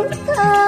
Oh.